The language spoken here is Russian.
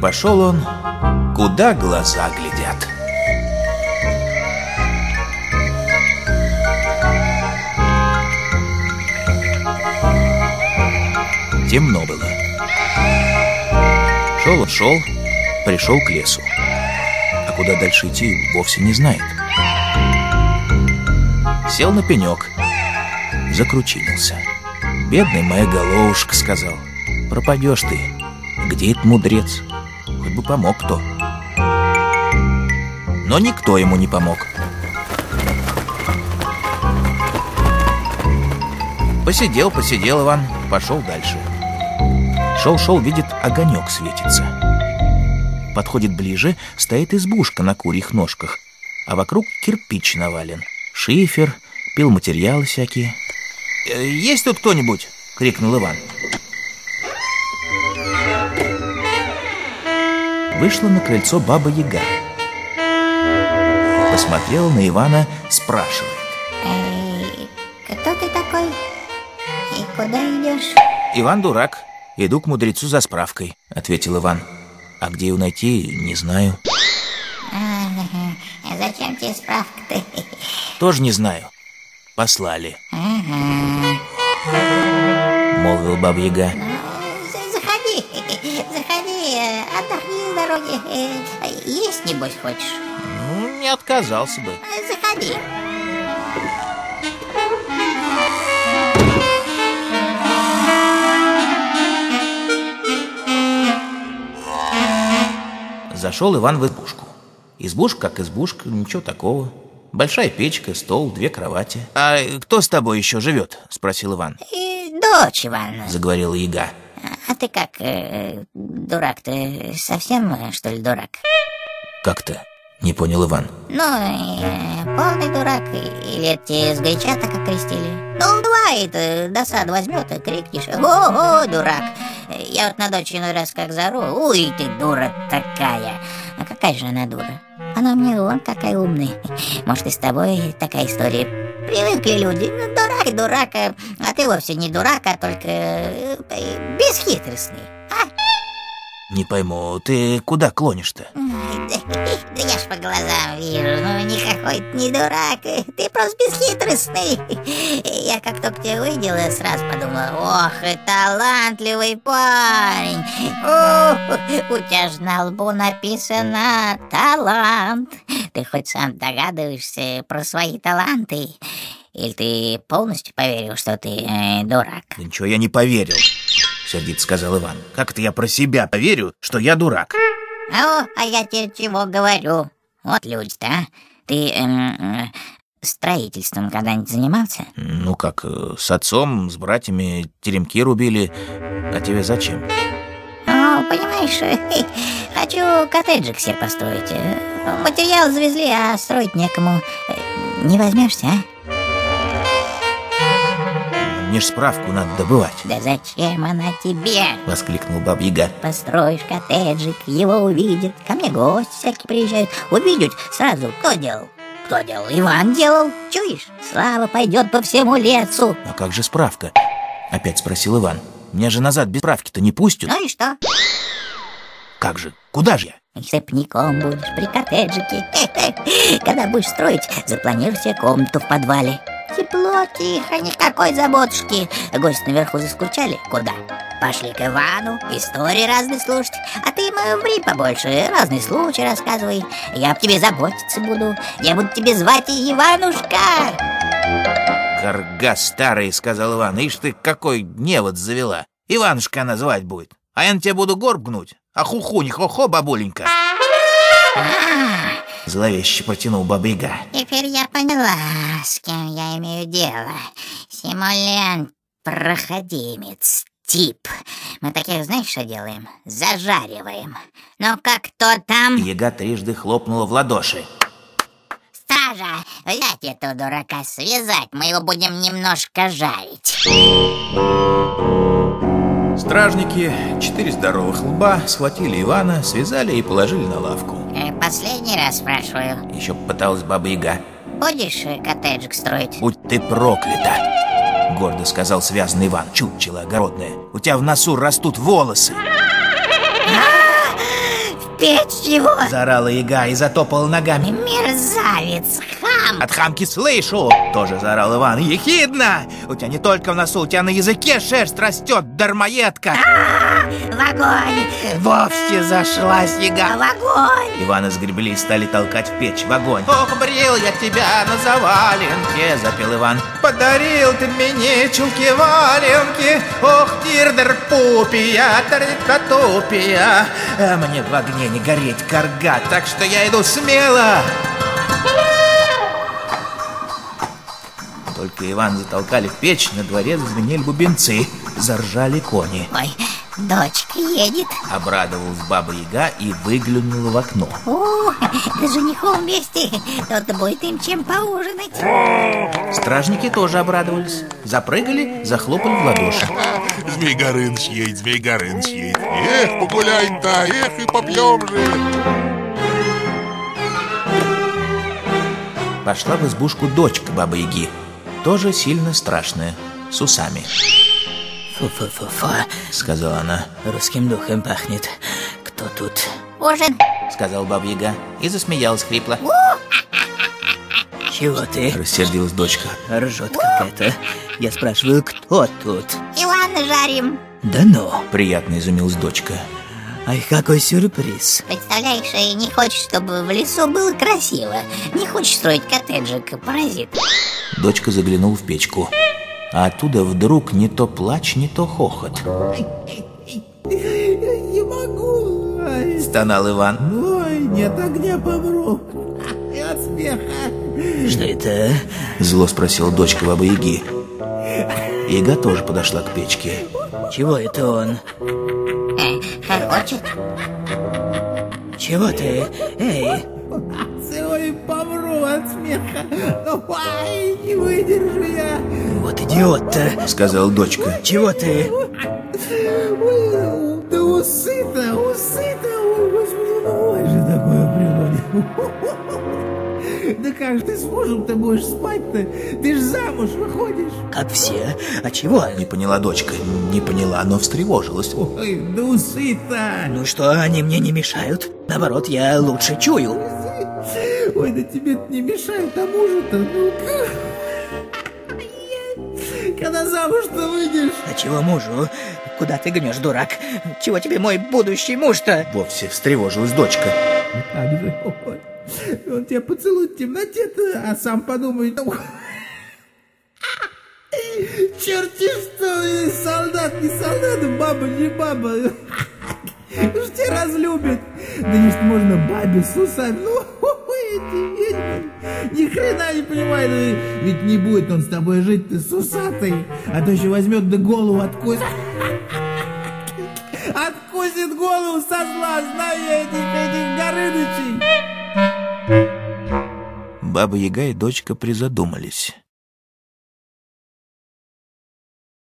пошел он, куда глаза глядят. Темно было. Шел он, шел, пришел к лесу. А куда дальше идти, вовсе не знает. Сел на пенек, закручинился. «Бедный моя головушка», — сказал, — «пропадешь ты. Где этот мудрец? Хоть бы помог кто». Но никто ему не помог. Посидел, посидел Иван, пошел дальше. Шел-шел, видит, огонек светится. Подходит ближе, стоит избушка на курьих ножках, а вокруг кирпич навален. Шифер, пилматериалы всякие. «Э, «Есть тут кто-нибудь?» — крикнул Иван. Вышла на крыльцо баба Яга. Посмотрела на Ивана, спрашивает. Эй, кто ты такой? И куда идешь? «Иван дурак. Иду к мудрецу за справкой», — ответил Иван. «А где его найти, не знаю». А, зачем тебе справка-то? «Тоже не знаю. Послали», — молвил баба Яга. Ну, дороги. Э, Есть, небось, хочешь? Ну, не отказался бы. Э, Заходи. Зашел Иван в избушку. Избушка как избушка, ничего такого. Большая печка, стол, две кровати. «А кто с тобой еще живет?» — спросил Иван. И дочь Ивановна. Заговорила Яга. А ты как, э, дурак, ты совсем, что ли, дурак? «Как-то?» — не понял Иван. Ну, э, полный дурак, или тебе сгоряча так окрестили? Ну, бывает, досада возьмет, и крикнешь, о, о, дурак. Я вот на дочь иной раз как зару, ой, ты дура такая. А какая же она дура? Она мне вон такая умная. Может, и с тобой такая история. Привыкли люди, ну, дурак, дурак, а ты вовсе не дурак, а только э, э, бесхитростный. А? «Не пойму, ты куда клонишь-то?» Да, да я ж по глазам вижу, ну никакой ты не дурак, ты просто бесхитростный. Я как только тебя увидела, сразу подумала, ох, и талантливый парень. О, у тебя же на лбу написано «талант». Ты хоть сам догадываешься про свои таланты? Или ты полностью поверил, что ты э, дурак? «Да ничего я не поверил», — сердито сказал Иван. «Как это я про себя поверю, что я дурак?» О, а я тебе чего говорю? Вот люди-то, а. Ты эм, строительством когда-нибудь занимался? «Ну как, э, с отцом, с братьями теремки рубили. А тебе зачем?» Ну, понимаешь, хочу коттеджик себе построить. Э, Материал завезли, а строить некому. Не возьмешься, а? «Мне ж справку надо добывать», Да зачем она тебе? — воскликнул баб Яга. Построишь коттеджик, его увидят. Ко мне гости всякие приезжают. Увидят сразу, кто делал? Кто делал? Иван делал. Чуешь? Слава пойдет по всему лесу. «А как же справка?» — опять спросил Иван. «Меня же назад без справки-то не пустят. Ну и что? Как же? Куда же я?» Степняком будешь при коттеджике. Когда будешь строить, запланируй себе комнату в подвале. Тепло, тихо, никакой заботушки. Гости наверху заскучали? Куда? Пошли к Ивану, истории разные слушать. А ты им ври побольше, разные случаи рассказывай. Я об тебе заботиться буду. Я буду тебе звать Иванушка. «Карга старый», — сказал Иван. «Ишь ты, какой невод завела! Иванушка она звать будет. А я на тебя буду горб гнуть. А хуху, не хо-хо, бабуленька!» Зловеще протянул баба Яга. Теперь я поняла, с кем я имею дело. Симулянт, проходимец, тип. Мы таких, знаешь, что делаем? Зажариваем. Ну как кто там? Яга трижды хлопнула в ладоши. Стража, взять этого дурака, связать, мы его будем немножко жарить. Стражники, четыре здоровых лба, схватили Ивана, связали и положили на лавку. Последний раз спрашиваю, Еще пыталась баба Яга. будешь э, коттеджик строить? «Будь ты проклята!» Гордо сказал связанный Иван. Чучело огородное. У тебя в носу растут волосы. печь его! Заорала яга и затопала ногами. Мерзавец, хам! От хамки слышу! Тоже заорал Иван. Ехидно! У тебя не только в носу, у тебя на языке шерсть растет, дармоедка! В огонь! Вовсе зашлась яга. В огонь! Ивана сгребли и стали толкать в печь, в огонь. Ох, брил я тебя на заваленке, запел Иван. Подарил ты мне чулки-валенки, ох, тирдер пупия, таритатупия. А мне в огне не гореть, карга, так что я иду смело. Только Иван затолкали в печь, на дворе зазвенели бубенцы, заржали кони. Ой, дочка едет. Обрадовалась баба Яга и выглянула в окно. О, да с женихом вместе. Тот будет им чем поужинать. Стражники тоже обрадовались. Запрыгали, захлопали в ладоши. Змей Горыныч едет, Змей Горыныч едет. Эх, погуляем-то, эх, и попьем же. Пошла в избушку дочка бабы Яги. Тоже сильно страшная, с усами. Фу-фу-фу-фу, Сказала она, русским духом пахнет. Кто тут? Ужин. сказал баба Яга и засмеялась хрипло. Чего ты? Рассердилась дочка. Ржет какая-то. Я спрашиваю, кто тут? Иван жарим. Да ну. Приятно изумилась дочка. Ай, какой сюрприз. Представляешь, не хочешь, чтобы в лесу было красиво. Не хочешь строить коттеджик, паразит. Дочка заглянула в печку. А оттуда вдруг не то плач, не то хохот. Не могу. Стонал Иван. Ой, нет огня помру. От смеха. Что это? Зло спросила дочка бабы Яги. Яга тоже подошла к печке. Чего это он? Э, Хочет? Чего ты? Эй, Ой, помру от смеха. Ой, не выдержу я. Идиот-то. Сказала дочка. Чего ты? Да усы-то, усы-то. Ой, господи, ну ой же такое природе. Да как же ты с мужем-то будешь спать-то? Ты ж замуж выходишь. Как все. А чего? Не поняла дочка. Не поняла, но встревожилась. Ой, да усы-то. Ну что, они мне не мешают? Наоборот, я лучше чую. Ой, да тебе не мешает, а мужу-то, ну-ка. Когда замуж-то выйдешь? А чего мужу? Куда ты гнешь, дурак? Чего тебе мой будущий муж-то? Вовсе встревожилась дочка. Он тебя поцелует в темноте-то, а сам подумает, ну... Черти что, солдат не солдат, баба не баба. Уж тебя разлюбят. Да если можно бабе с усами. Ну. Ни хрена не понимаю. ну, Ведь не будет он с тобой жить, ты с усатой. А то еще возьмет да голову откусит. Откусит голову со зла, знаю я этих, этих горынычей. Баба Яга и дочка призадумались.